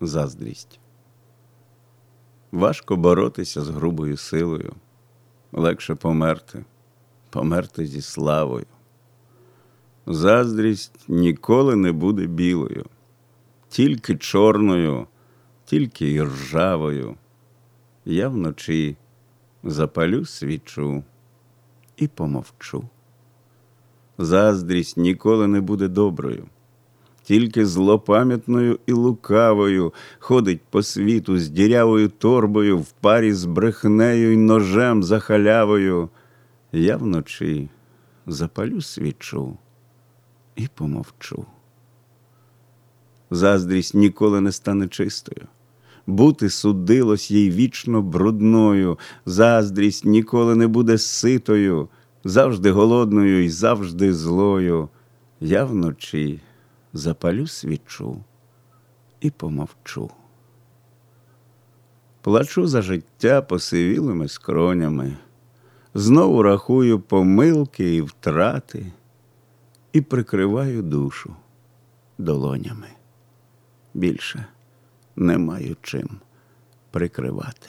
заздрість. Важко боротися з грубою силою, легше померти, померти зі славою. Заздрість ніколи не буде білою, тільки чорною, тільки й ржавою. Я вночі запалю свічу і помовчу. Заздрість ніколи не буде доброю, тільки злопам'ятною і лукавою ходить по світу з дірявою торбою в парі з брехнею й ножем за халявою. Я вночі запалю свічу і помовчу. Заздрість ніколи не стане чистою. Бути судилось їй вічно брудною, заздрість ніколи не буде ситою, завжди голодною і завжди злою. Я вночі запалю свічу і помовчу. Плачу за життя посивілими скронями, знову рахую помилки і втрати і прикриваю душу долонями. Більше не маю чим прикривати.